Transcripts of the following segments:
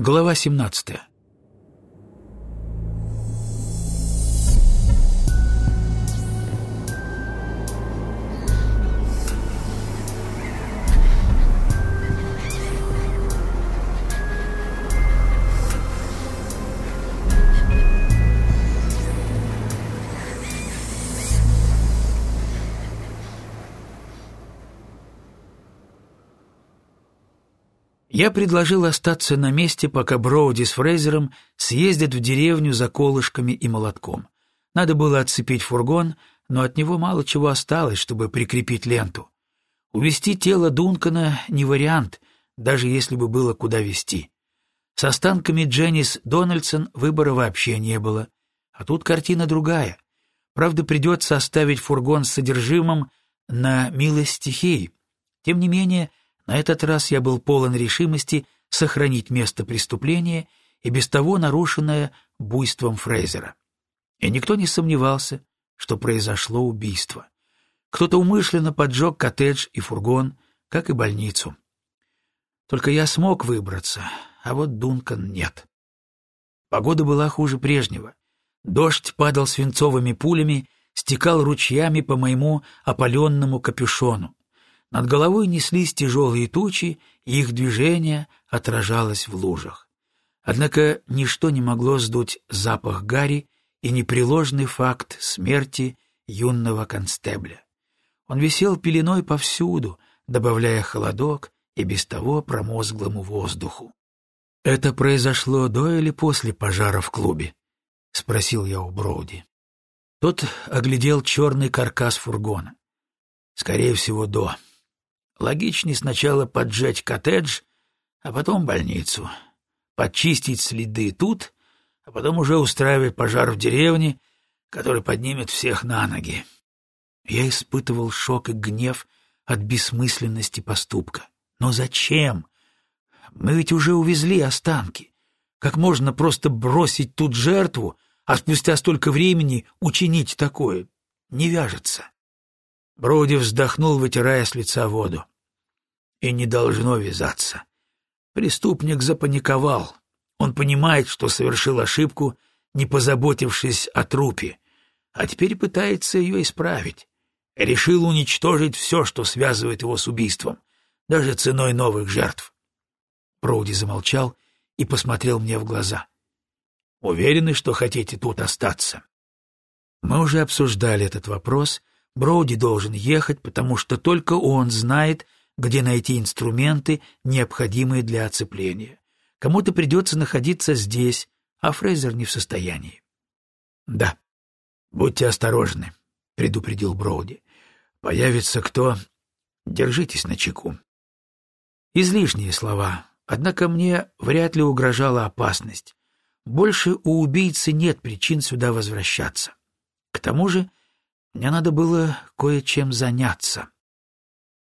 Глава 17. Я предложил остаться на месте, пока Броуди с Фрейзером съездят в деревню за колышками и молотком. Надо было отцепить фургон, но от него мало чего осталось, чтобы прикрепить ленту. Увести тело Дункана не вариант, даже если бы было куда везти. С останками Дженнис Дональдсон выбора вообще не было. А тут картина другая. Правда, придется оставить фургон с содержимым на милость стихий. Тем не менее, на этот раз я был полон решимости сохранить место преступления и без того нарушенное буйством Фрейзера. И никто не сомневался, что произошло убийство. Кто-то умышленно поджег коттедж и фургон, как и больницу. Только я смог выбраться, а вот Дункан нет. Погода была хуже прежнего. Дождь падал свинцовыми пулями, стекал ручьями по моему опаленному капюшону. Над головой неслись тяжелые тучи, и их движение отражалось в лужах. Однако ничто не могло сдуть запах гари и непреложный факт смерти юного констебля. Он висел пеленой повсюду, добавляя холодок и без того промозглому воздуху. «Это произошло до или после пожара в клубе?» — спросил я у Броуди. Тот оглядел черный каркас фургона. «Скорее всего, до. Логичнее сначала поджечь коттедж, а потом больницу. Подчистить следы тут, а потом уже устраивать пожар в деревне, который поднимет всех на ноги. Я испытывал шок и гнев от бессмысленности поступка. Но зачем? Мы ведь уже увезли останки. Как можно просто бросить тут жертву, а спустя столько времени учинить такое? Не вяжется. Броуди вздохнул, вытирая с лица воду. И не должно вязаться. Преступник запаниковал. Он понимает, что совершил ошибку, не позаботившись о трупе, а теперь пытается ее исправить. Решил уничтожить все, что связывает его с убийством, даже ценой новых жертв. Броуди замолчал и посмотрел мне в глаза. «Уверены, что хотите тут остаться?» Мы уже обсуждали этот вопрос, Броуди должен ехать, потому что только он знает, где найти инструменты, необходимые для оцепления. Кому-то придется находиться здесь, а Фрейзер не в состоянии. — Да, будьте осторожны, — предупредил Броуди. — Появится кто... Держитесь на чеку. Излишние слова, однако мне вряд ли угрожала опасность. Больше у убийцы нет причин сюда возвращаться. К тому же мне надо было кое-чем заняться.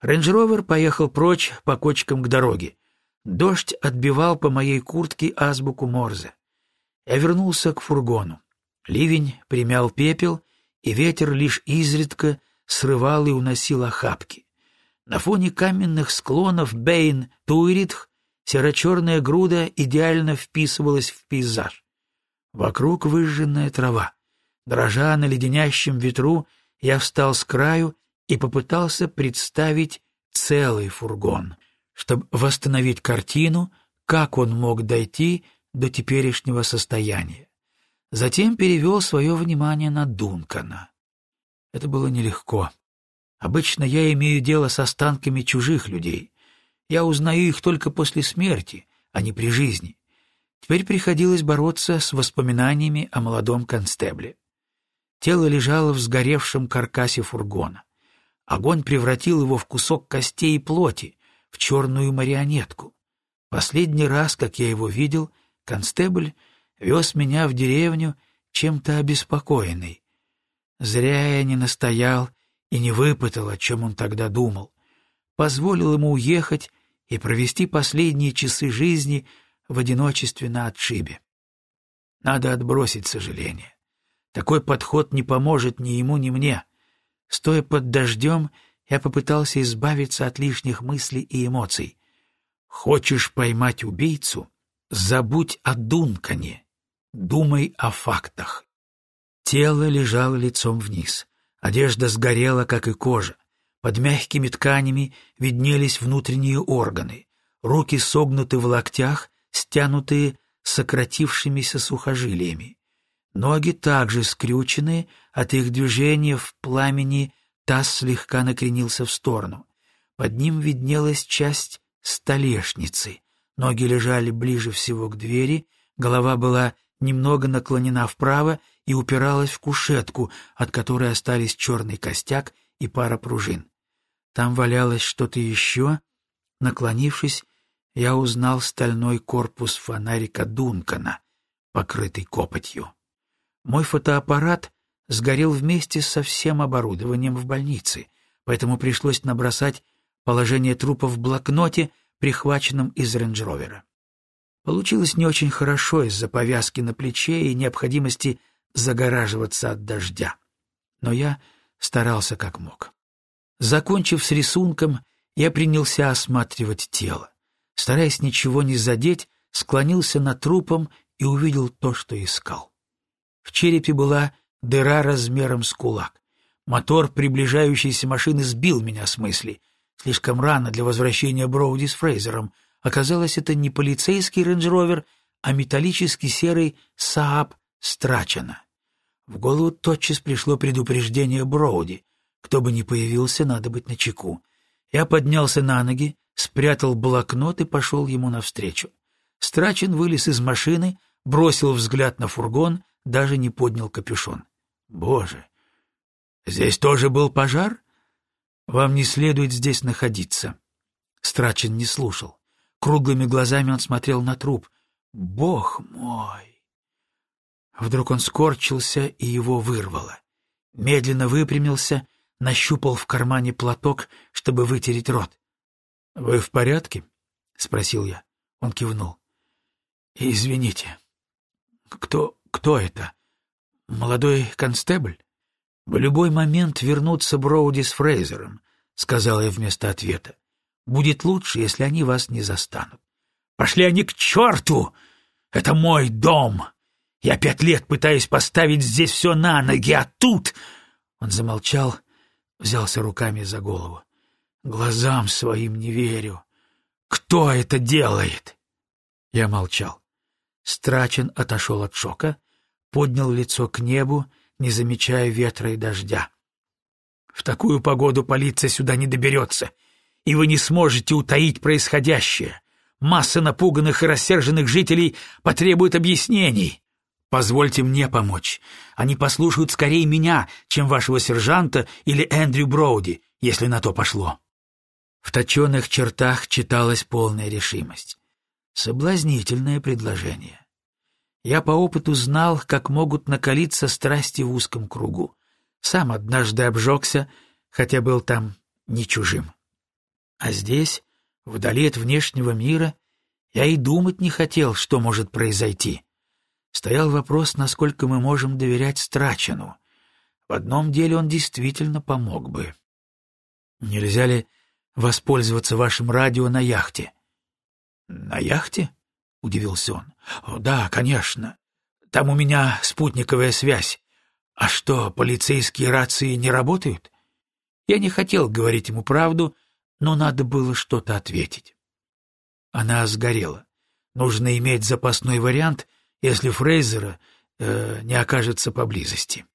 Рейндж-ровер поехал прочь по кочкам к дороге. Дождь отбивал по моей куртке азбуку Морзе. Я вернулся к фургону. Ливень примял пепел, и ветер лишь изредка срывал и уносил охапки. На фоне каменных склонов Бейн-Туиритх серо-черная груда идеально вписывалась в пейзаж. Вокруг выжженная трава. Дрожа на леденящем ветру, я встал с краю и попытался представить целый фургон, чтобы восстановить картину, как он мог дойти до теперешнего состояния. Затем перевел свое внимание на Дункана. Это было нелегко. Обычно я имею дело с останками чужих людей. Я узнаю их только после смерти, а не при жизни. Теперь приходилось бороться с воспоминаниями о молодом констебле. Тело лежало в сгоревшем каркасе фургона. Огонь превратил его в кусок костей и плоти, в черную марионетку. Последний раз, как я его видел, констебль вез меня в деревню чем-то обеспокоенный. Зря я не настоял и не выпытал, о чем он тогда думал. Позволил ему уехать и провести последние часы жизни в одиночестве на отшибе. Надо отбросить сожаление. Такой подход не поможет ни ему, ни мне. Стоя под дождем, я попытался избавиться от лишних мыслей и эмоций. Хочешь поймать убийцу? «Забудь о Дункане, думай о фактах». Тело лежало лицом вниз, одежда сгорела, как и кожа. Под мягкими тканями виднелись внутренние органы, руки согнуты в локтях, стянутые сократившимися сухожилиями. Ноги также скрючены, от их движения в пламени таз слегка накренился в сторону. Под ним виднелась часть столешницы. Ноги лежали ближе всего к двери, голова была немного наклонена вправо и упиралась в кушетку, от которой остались черный костяк и пара пружин. Там валялось что-то еще. Наклонившись, я узнал стальной корпус фонарика Дункана, покрытый копотью. Мой фотоаппарат сгорел вместе со всем оборудованием в больнице, поэтому пришлось набросать положение трупа в блокноте, прихваченном из рейндж-ровера. Получилось не очень хорошо из-за повязки на плече и необходимости загораживаться от дождя. Но я старался как мог. Закончив с рисунком, я принялся осматривать тело. Стараясь ничего не задеть, склонился над трупом и увидел то, что искал. В черепе была дыра размером с кулак. Мотор приближающейся машины сбил меня с мысли. Слишком рано для возвращения Броуди с Фрейзером. Оказалось, это не полицейский рейндж-ровер, а металлический серый Saab Страчена. В голову тотчас пришло предупреждение Броуди. Кто бы ни появился, надо быть начеку. Я поднялся на ноги, спрятал блокнот и пошел ему навстречу. Страчен вылез из машины, бросил взгляд на фургон, даже не поднял капюшон. «Боже! Здесь тоже был пожар? Вам не следует здесь находиться». Страчен не слушал. Круглыми глазами он смотрел на труп. «Бог мой!» Вдруг он скорчился, и его вырвало. Медленно выпрямился, нащупал в кармане платок, чтобы вытереть рот. — Вы в порядке? — спросил я. Он кивнул. — Извините. Кто, кто это? Молодой констебль? — В любой момент вернуться Броуди с Фрейзером, — сказал я вместо ответа. — Будет лучше, если они вас не застанут. — Пошли они к черту! Это мой дом! Я пять лет пытаюсь поставить здесь все на ноги, а тут... Он замолчал, взялся руками за голову. Глазам своим не верю. Кто это делает? Я молчал. Страчен отошел от шока, поднял лицо к небу, не замечая ветра и дождя. В такую погоду полиция сюда не доберется, и вы не сможете утаить происходящее. Масса напуганных и рассерженных жителей потребует объяснений. Позвольте мне помочь. Они послушают скорее меня, чем вашего сержанта или Эндрю Броуди, если на то пошло. В точенных чертах читалась полная решимость. Соблазнительное предложение. Я по опыту знал, как могут накалиться страсти в узком кругу. Сам однажды обжегся, хотя был там не чужим. А здесь, вдали от внешнего мира, я и думать не хотел, что может произойти. Стоял вопрос, насколько мы можем доверять Страчену. В одном деле он действительно помог бы. Нельзя ли воспользоваться вашим радио на яхте. — На яхте? — удивился он. — Да, конечно. Там у меня спутниковая связь. А что, полицейские рации не работают? Я не хотел говорить ему правду, но надо было что-то ответить. Она сгорела. Нужно иметь запасной вариант, если Фрейзера э, не окажется поблизости.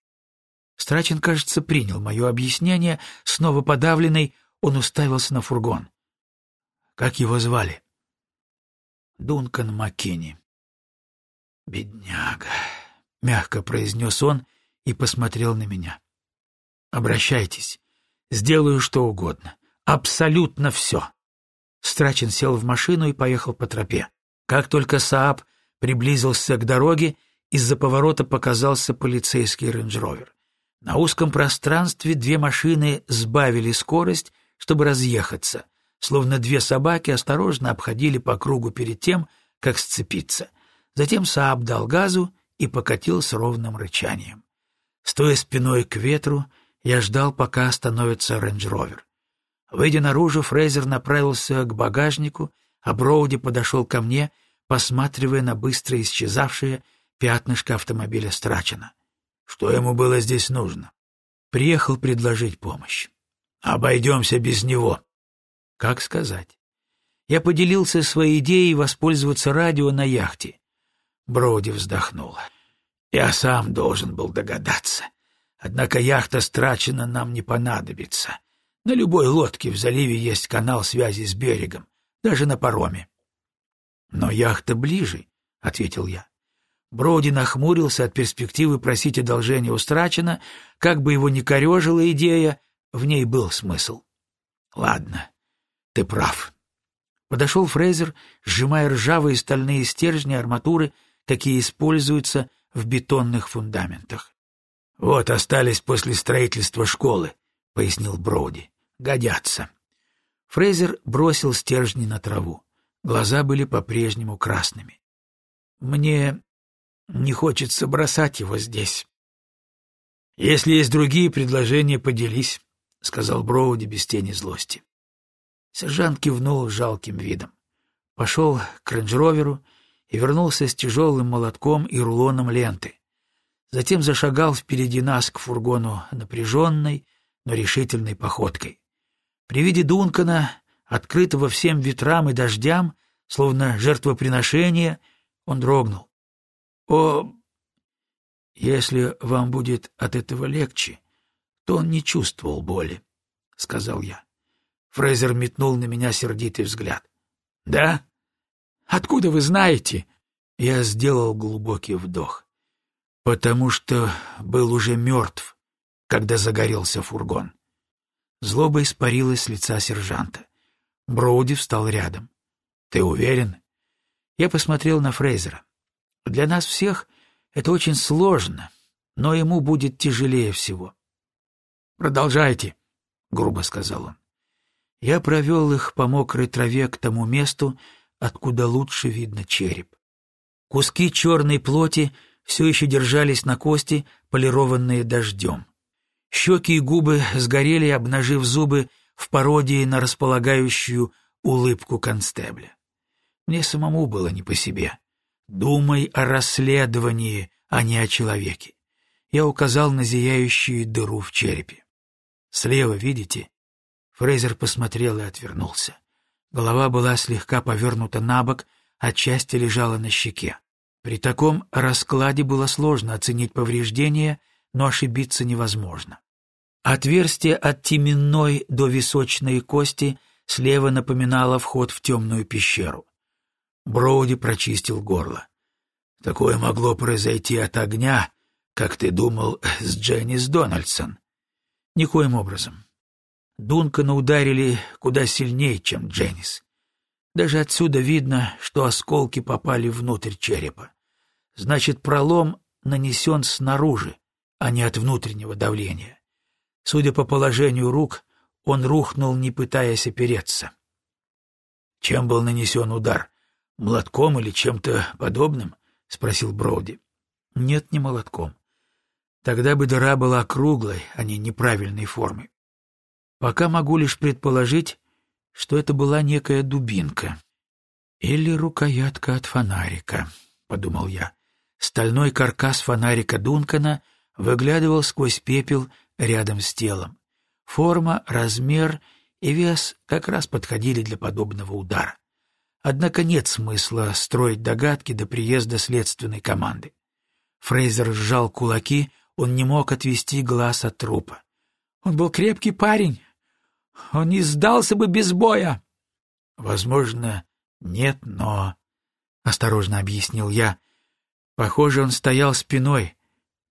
Страчин, кажется, принял мое объяснение, снова подавленный, он уставился на фургон. Как его звали? Дункан Маккини. «Бедняга», — мягко произнес он и посмотрел на меня. «Обращайтесь. Сделаю что угодно. Абсолютно все». Страчен сел в машину и поехал по тропе. Как только Сааб приблизился к дороге, из-за поворота показался полицейский рейндж-ровер. На узком пространстве две машины сбавили скорость чтобы разъехаться, словно две собаки осторожно обходили по кругу перед тем, как сцепиться. Затем Сааб дал газу и покатил с ровным рычанием. Стоя спиной к ветру, я ждал, пока остановится рейндж-ровер. Выйдя наружу, Фрейзер направился к багажнику, а Броуди подошел ко мне, посматривая на быстро исчезавшее пятнышко автомобиля Страчена. Что ему было здесь нужно? Приехал предложить помощь. Обойдемся без него. Как сказать? Я поделился своей идеей воспользоваться радио на яхте. Броди вздохнула. Я сам должен был догадаться. Однако яхта Страчена нам не понадобится. На любой лодке в заливе есть канал связи с берегом, даже на пароме. — Но яхта ближе, — ответил я. Броди нахмурился от перспективы просить одолжения у Страчена, как бы его ни корежила идея, в ней был смысл. — Ладно, ты прав. Подошел Фрейзер, сжимая ржавые стальные стержни арматуры, такие используются в бетонных фундаментах. — Вот остались после строительства школы, — пояснил Броуди. — Годятся. Фрейзер бросил стержни на траву. Глаза были по-прежнему красными. — Мне не хочется бросать его здесь. — Если есть другие предложения, поделись, — сказал Броуди без тени злости. Сержант кивнул жалким видом. Пошел к рейндж и вернулся с тяжелым молотком и рулоном ленты. Затем зашагал впереди нас к фургону напряженной, но решительной походкой. При виде Дункана, открытого всем ветрам и дождям, словно жертвоприношение, он дрогнул. — О, если вам будет от этого легче, то он не чувствовал боли, — сказал я. Фрейзер метнул на меня сердитый взгляд. — Да? Откуда вы знаете? Я сделал глубокий вдох. Потому что был уже мертв, когда загорелся фургон. Злоба испарилась с лица сержанта. Броуди встал рядом. — Ты уверен? Я посмотрел на Фрейзера. Для нас всех это очень сложно, но ему будет тяжелее всего. — Продолжайте, — грубо сказал он. Я провел их по мокрой траве к тому месту, откуда лучше видно череп. Куски черной плоти все еще держались на кости, полированные дождем. Щеки и губы сгорели, обнажив зубы в пародии на располагающую улыбку констебля. Мне самому было не по себе. Думай о расследовании, а не о человеке. Я указал на зияющую дыру в черепе. Слева, видите? Фрейзер посмотрел и отвернулся. Голова была слегка повернута на бок, а часть лежала на щеке. При таком раскладе было сложно оценить повреждения, но ошибиться невозможно. Отверстие от теменной до височной кости слева напоминало вход в темную пещеру. Броуди прочистил горло. «Такое могло произойти от огня, как ты думал, с Дженнис Дональдсон?» «Никоим образом. Дункана ударили куда сильнее, чем Дженнис. Даже отсюда видно, что осколки попали внутрь черепа. Значит, пролом нанесен снаружи, а не от внутреннего давления. Судя по положению рук, он рухнул, не пытаясь опереться. «Чем был нанесен удар? Молотком или чем-то подобным?» — спросил Броуди. «Нет, не молотком. Тогда бы дыра была круглой, а не неправильной формы. Пока могу лишь предположить, что это была некая дубинка. Или рукоятка от фонарика, — подумал я. Стальной каркас фонарика Дункана выглядывал сквозь пепел рядом с телом. Форма, размер и вес как раз подходили для подобного удара. Однако нет смысла строить догадки до приезда следственной команды. Фрейзер сжал кулаки, он не мог отвести глаз от трупа. Он был крепкий парень, он не сдался бы без боя. — Возможно, нет, но... — осторожно объяснил я. Похоже, он стоял спиной,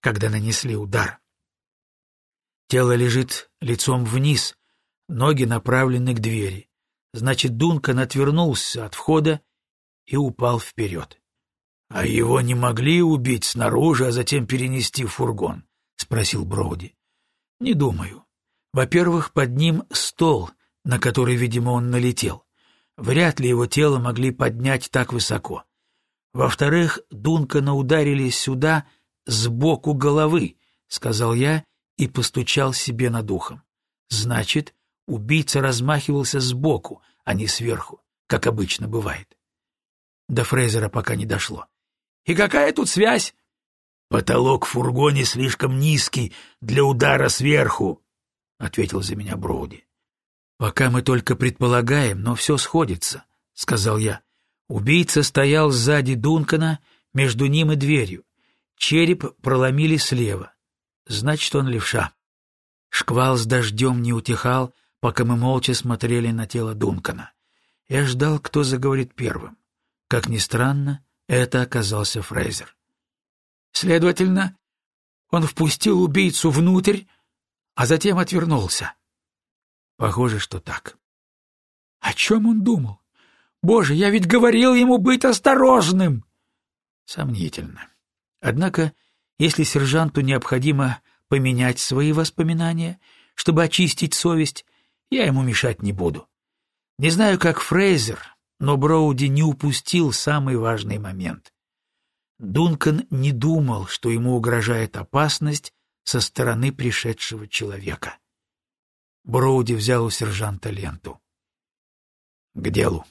когда нанесли удар. Тело лежит лицом вниз, ноги направлены к двери. Значит, Дункан отвернулся от входа и упал вперед. — А его не могли убить снаружи, а затем перенести в фургон? — спросил Броуди. — Не думаю. Во-первых, под ним стол, на который, видимо, он налетел. Вряд ли его тело могли поднять так высоко. Во-вторых, Дункана ударили сюда сбоку головы, — сказал я и постучал себе над ухом. Значит, убийца размахивался сбоку, а не сверху, как обычно бывает. До Фрейзера пока не дошло. «И какая тут связь?» «Потолок в фургоне слишком низкий для удара сверху», — ответил за меня Броуди. «Пока мы только предполагаем, но все сходится», — сказал я. Убийца стоял сзади Дункана, между ним и дверью. Череп проломили слева. Значит, он левша. Шквал с дождем не утихал, пока мы молча смотрели на тело Дункана. Я ждал, кто заговорит первым. Как ни странно, это оказался Фрейзер. Следовательно, он впустил убийцу внутрь, а затем отвернулся. Похоже, что так. О чем он думал? Боже, я ведь говорил ему быть осторожным! Сомнительно. Однако, если сержанту необходимо поменять свои воспоминания, чтобы очистить совесть, я ему мешать не буду. Не знаю, как Фрейзер, но Броуди не упустил самый важный момент. Дункан не думал, что ему угрожает опасность со стороны пришедшего человека. Броуди взял у сержанта ленту. — К делу.